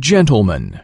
Gentlemen.